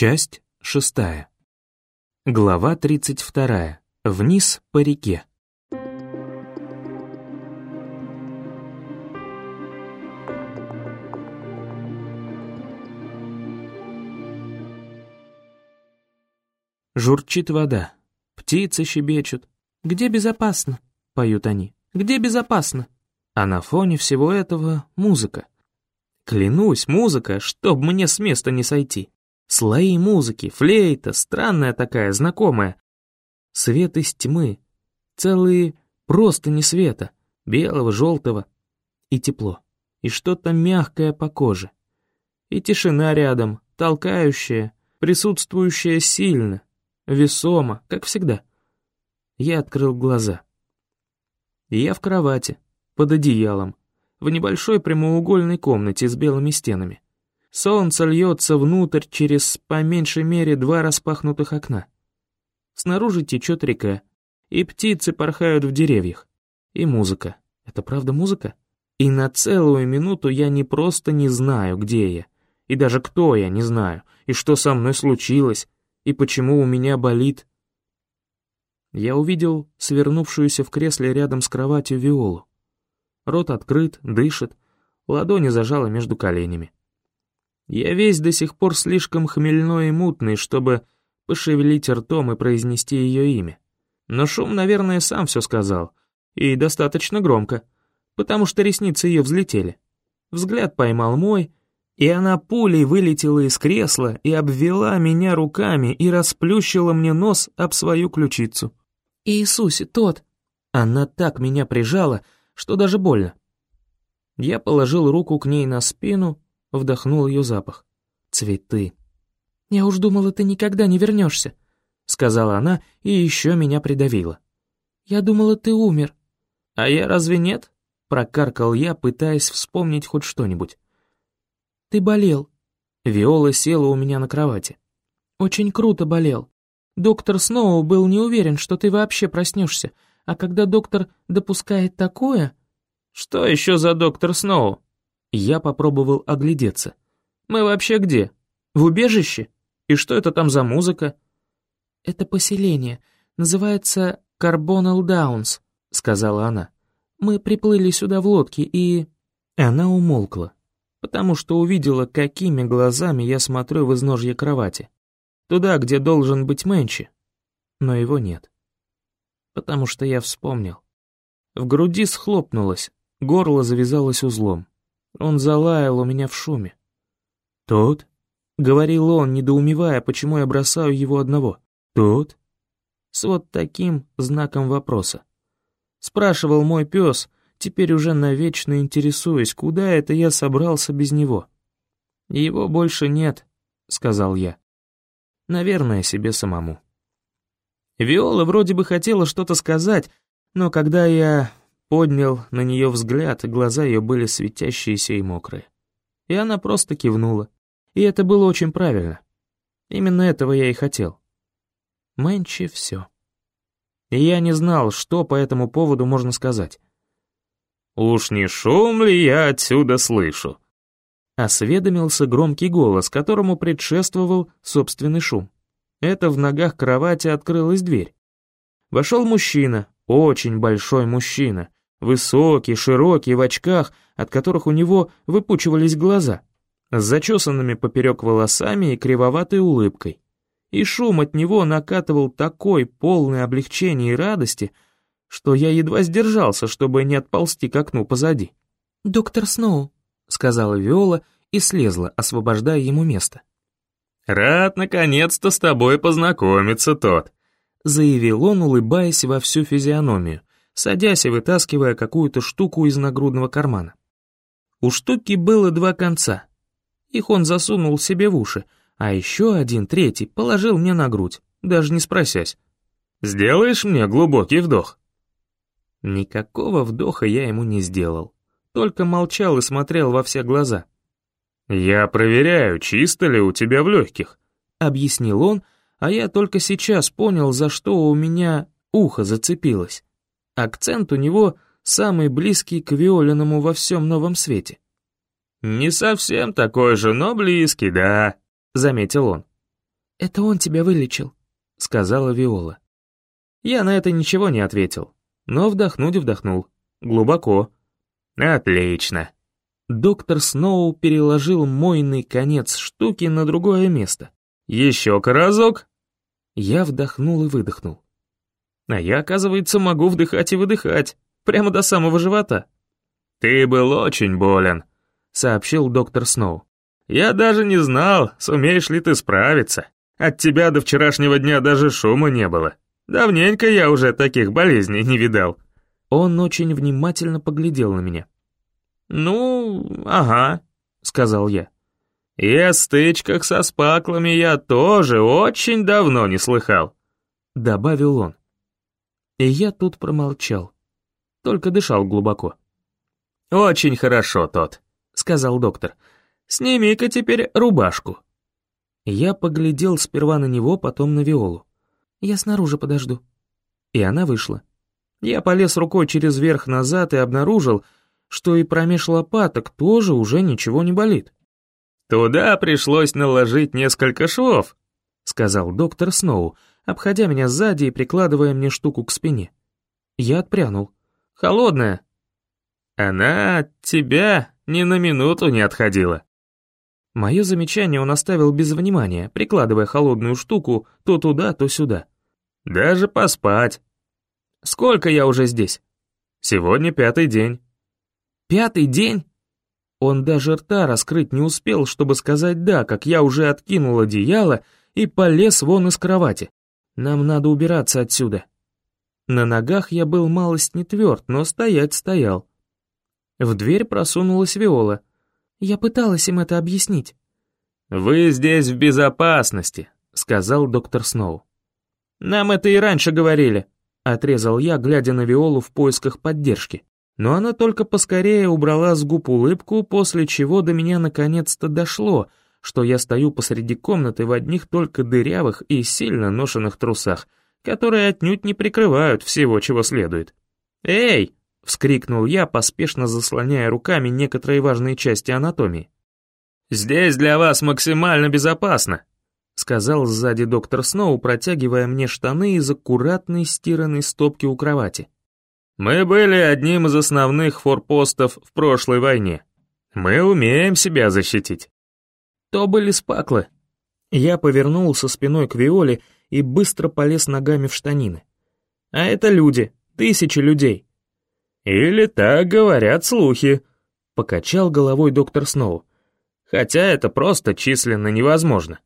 Часть шестая. Глава тридцать вторая. Вниз по реке. Журчит вода. Птицы щебечут. «Где безопасно?» — поют они. «Где безопасно?» А на фоне всего этого музыка. Клянусь, музыка, чтоб мне с места не сойти. Слои музыки, флейта, странная такая, знакомая. Свет из тьмы. Целые просто не света. Белого, желтого. И тепло. И что-то мягкое по коже. И тишина рядом, толкающая, присутствующая сильно, весомо, как всегда. Я открыл глаза. Я в кровати, под одеялом, в небольшой прямоугольной комнате с белыми стенами. Солнце льется внутрь через, по меньшей мере, два распахнутых окна. Снаружи течет река, и птицы порхают в деревьях. И музыка. Это правда музыка? И на целую минуту я не просто не знаю, где я, и даже кто я не знаю, и что со мной случилось, и почему у меня болит я увидел свернувшуюся в кресле рядом с кроватью Виолу. Рот открыт, дышит, ладони зажала между коленями. Я весь до сих пор слишком хмельной и мутный, чтобы пошевелить ртом и произнести ее имя. Но шум, наверное, сам все сказал, и достаточно громко, потому что ресницы ее взлетели. Взгляд поймал мой, и она пулей вылетела из кресла и обвела меня руками и расплющила мне нос об свою ключицу. «Иисусе, тот!» Она так меня прижала, что даже больно. Я положил руку к ней на спину, вдохнул ее запах. Цветы. «Я уж думала, ты никогда не вернешься», — сказала она и еще меня придавила. «Я думала, ты умер». «А я разве нет?» — прокаркал я, пытаясь вспомнить хоть что-нибудь. «Ты болел». Виола села у меня на кровати. «Очень круто болел. Доктор Сноу был не уверен, что ты вообще проснешься, а когда доктор допускает такое... Что еще за доктор Сноу? Я попробовал оглядеться. Мы вообще где? В убежище? И что это там за музыка? Это поселение. Называется Карбонал Даунс, сказала она. Мы приплыли сюда в лодке и... Она умолкла, потому что увидела, какими глазами я смотрю в изножье кровати. Туда, где должен быть Мэнчи. Но его нет. Потому что я вспомнил. В груди схлопнулось, горло завязалось узлом. Он залаял у меня в шуме. «Тот?» — говорил он, недоумевая, почему я бросаю его одного. «Тот?» С вот таким знаком вопроса. Спрашивал мой пес, теперь уже навечно интересуясь, куда это я собрался без него. «Его больше нет», — сказал я. Наверное, себе самому. Виола вроде бы хотела что-то сказать, но когда я поднял на нее взгляд, глаза ее были светящиеся и мокрые. И она просто кивнула. И это было очень правильно. Именно этого я и хотел. Мэнчи все. И я не знал, что по этому поводу можно сказать. «Уж не шум ли я отсюда слышу?» Осведомился громкий голос, которому предшествовал собственный шум. Это в ногах кровати открылась дверь. Вошел мужчина, очень большой мужчина, высокий, широкий, в очках, от которых у него выпучивались глаза, с зачесанными поперек волосами и кривоватой улыбкой. И шум от него накатывал такой полный облегчения и радости, что я едва сдержался, чтобы не отползти к окну позади. «Доктор Сноу», — сказала Виола и слезла, освобождая ему место. «Рад наконец-то с тобой познакомиться, тот», — заявил он, улыбаясь во всю физиономию, садясь и вытаскивая какую-то штуку из нагрудного кармана. У штуки было два конца. Их он засунул себе в уши, а еще один, третий, положил мне на грудь, даже не спросясь. «Сделаешь мне глубокий вдох?» Никакого вдоха я ему не сделал только молчал и смотрел во все глаза. «Я проверяю, чисто ли у тебя в легких», — объяснил он, а я только сейчас понял, за что у меня ухо зацепилось. Акцент у него самый близкий к Виолиному во всем новом свете. «Не совсем такой же, но близкий, да», — заметил он. «Это он тебя вылечил», — сказала Виола. Я на это ничего не ответил, но вдохнуть вдохнул. Глубоко. «Отлично». Доктор Сноу переложил мойный конец штуки на другое место. «Еще-ка разок». Я вдохнул и выдохнул. А я, оказывается, могу вдыхать и выдыхать, прямо до самого живота. «Ты был очень болен», — сообщил доктор Сноу. «Я даже не знал, сумеешь ли ты справиться. От тебя до вчерашнего дня даже шума не было. Давненько я уже таких болезней не видал». Он очень внимательно поглядел на меня. «Ну, ага», — сказал я. «И о стычках со спаклами я тоже очень давно не слыхал», — добавил он. И я тут промолчал, только дышал глубоко. «Очень хорошо, тот», — сказал доктор. «Сними-ка теперь рубашку». Я поглядел сперва на него, потом на Виолу. «Я снаружи подожду». И она вышла. Я полез рукой через верх назад и обнаружил, что и промеж лопаток тоже уже ничего не болит. «Туда пришлось наложить несколько швов», — сказал доктор Сноу, обходя меня сзади и прикладывая мне штуку к спине. Я отпрянул. «Холодная», она от тебя ни на минуту не отходила. Мое замечание он оставил без внимания, прикладывая холодную штуку то туда, то сюда. Даже поспать. Сколько я уже здесь? Сегодня пятый день. Пятый день? Он даже рта раскрыть не успел, чтобы сказать «да», как я уже откинул одеяло и полез вон из кровати. Нам надо убираться отсюда. На ногах я был малость не тверд, но стоять стоял. В дверь просунулась Виола. Я пыталась им это объяснить. «Вы здесь в безопасности», — сказал доктор Сноу. «Нам это и раньше говорили», — отрезал я, глядя на Виолу в поисках поддержки. Но она только поскорее убрала с губ улыбку, после чего до меня наконец-то дошло, что я стою посреди комнаты в одних только дырявых и сильно ношенных трусах, которые отнюдь не прикрывают всего, чего следует. «Эй!» вскрикнул я, поспешно заслоняя руками некоторые важные части анатомии. «Здесь для вас максимально безопасно», — сказал сзади доктор Сноу, протягивая мне штаны из аккуратной стиранной стопки у кровати. «Мы были одним из основных форпостов в прошлой войне. Мы умеем себя защитить». То были спаклы. Я повернулся спиной к Виоле и быстро полез ногами в штанины. А это люди, тысячи людей. «Или так говорят слухи», — покачал головой доктор Сноу. «Хотя это просто численно невозможно».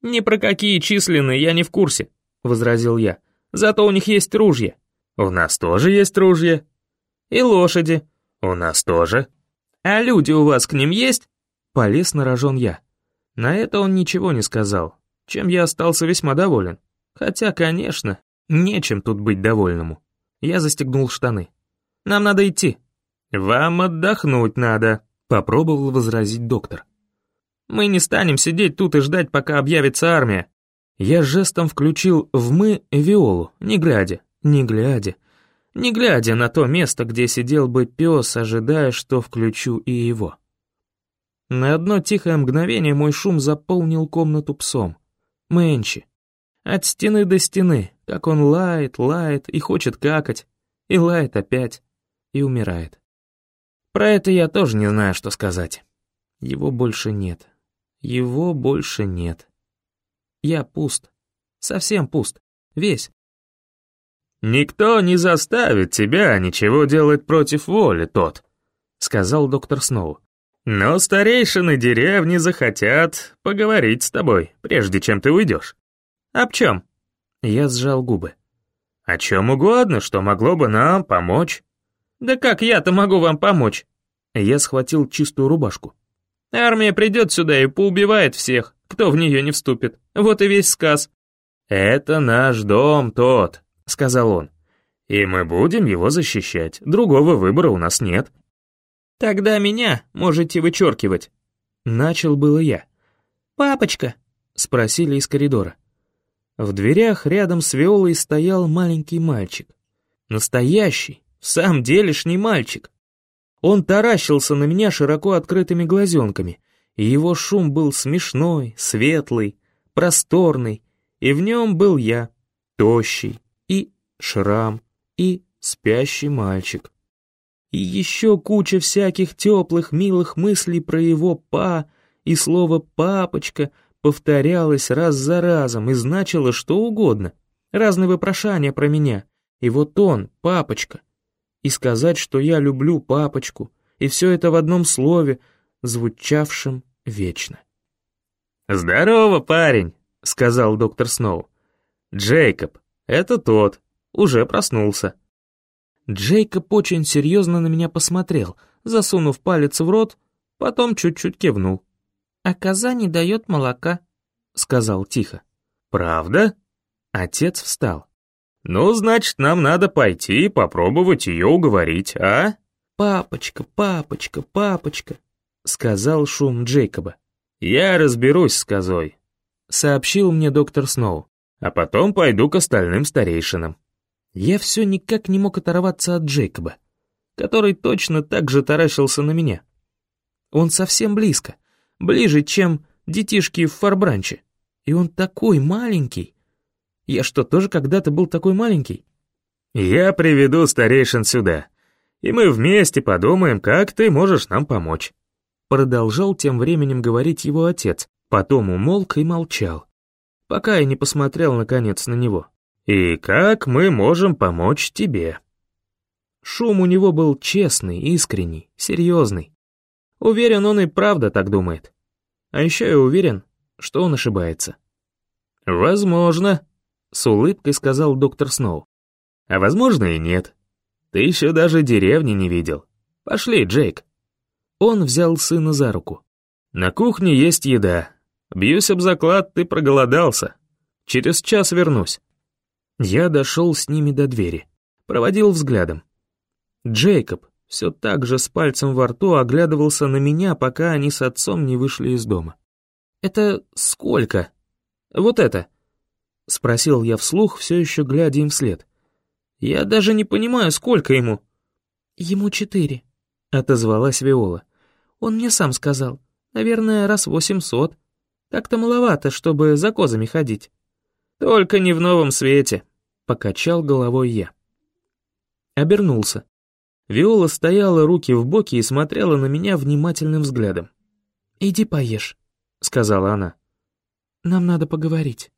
«Ни про какие численные я не в курсе», — возразил я. «Зато у них есть ружья». «У нас тоже есть ружья». «И лошади». «У нас тоже». «А люди у вас к ним есть?» Полез на рожон я. На это он ничего не сказал, чем я остался весьма доволен. Хотя, конечно, нечем тут быть довольному. Я застегнул штаны. Нам надо идти». «Вам отдохнуть надо», — попробовал возразить доктор. «Мы не станем сидеть тут и ждать, пока объявится армия». Я жестом включил в «мы» Виолу, не глядя, не глядя, не глядя на то место, где сидел бы пес, ожидая, что включу и его. На одно тихое мгновение мой шум заполнил комнату псом. Мэнчи. От стены до стены, как он лает, лает и хочет какать, и лает опять и умирает. Про это я тоже не знаю, что сказать. Его больше нет. Его больше нет. Я пуст. Совсем пуст. Весь. «Никто не заставит тебя ничего делать против воли, тот», — сказал доктор Сноу. «Но старейшины деревни захотят поговорить с тобой, прежде чем ты уйдешь». «Об чем?» Я сжал губы. «О чем угодно, что могло бы нам помочь». «Да как я-то могу вам помочь?» Я схватил чистую рубашку. «Армия придет сюда и поубивает всех, кто в нее не вступит. Вот и весь сказ». «Это наш дом тот», — сказал он. «И мы будем его защищать. Другого выбора у нас нет». «Тогда меня можете вычеркивать». Начал было я. «Папочка», — спросили из коридора. В дверях рядом с Виолой стоял маленький мальчик. Настоящий, в самом делешний мальчик. Он таращился на меня широко открытыми глазенками, и его шум был смешной, светлый, просторный, и в нем был я, тощий, и шрам, и спящий мальчик. И еще куча всяких теплых, милых мыслей про его «па», и слово «папочка» повторялось раз за разом и значило что угодно. Разные вопрошания про меня. И вот он, папочка. И сказать, что я люблю папочку, и все это в одном слове, звучавшем вечно. «Здорово, парень», — сказал доктор Сноу. «Джейкоб, это тот, уже проснулся». Джейкоб очень серьезно на меня посмотрел, засунув палец в рот, потом чуть-чуть кивнул. «А коза не дает молока», — сказал тихо. «Правда?» Отец встал. «Ну, значит, нам надо пойти и попробовать ее уговорить, а?» «Папочка, папочка, папочка», — сказал шум Джейкоба. «Я разберусь с козой», — сообщил мне доктор Сноу. «А потом пойду к остальным старейшинам». Я все никак не мог оторваться от Джейкоба, который точно так же таращился на меня. Он совсем близко, ближе, чем детишки в фарбранче. И он такой маленький. Я что, тоже когда-то был такой маленький? «Я приведу старейшин сюда, и мы вместе подумаем, как ты можешь нам помочь». Продолжал тем временем говорить его отец, потом умолк и молчал, пока я не посмотрел наконец на него. «И как мы можем помочь тебе?» Шум у него был честный, искренний, серьезный. Уверен, он и правда так думает. А еще я уверен, что он ошибается. «Возможно», — с улыбкой сказал доктор Сноу. «А возможно и нет. Ты еще даже деревни не видел. Пошли, Джейк». Он взял сына за руку. «На кухне есть еда. Бьюсь об заклад, ты проголодался. Через час вернусь». Я дошел с ними до двери, проводил взглядом. Джейкоб все так же с пальцем во рту оглядывался на меня, пока они с отцом не вышли из дома. «Это сколько? Вот это?» — спросил я вслух, все еще глядя им вслед. «Я даже не понимаю, сколько ему». «Ему четыре», — отозвалась Виола. «Он мне сам сказал. Наверное, раз восемьсот. Так-то маловато, чтобы за козами ходить». «Только не в новом свете», — покачал головой я. Обернулся. Виола стояла руки в боки и смотрела на меня внимательным взглядом. «Иди поешь», — сказала она. «Нам надо поговорить».